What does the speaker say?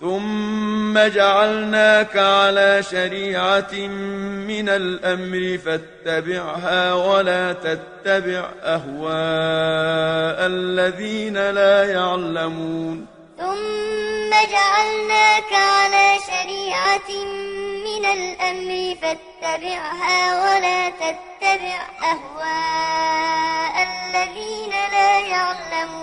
ثم جعلناك على شريعة من الأمر فاتبعها ولا تتبع أهواء الذين لا يعلمون. ثم جعلناك على شريعة من الأمر فاتبعها ولا تتبع أهواء الذين لا يعلمون.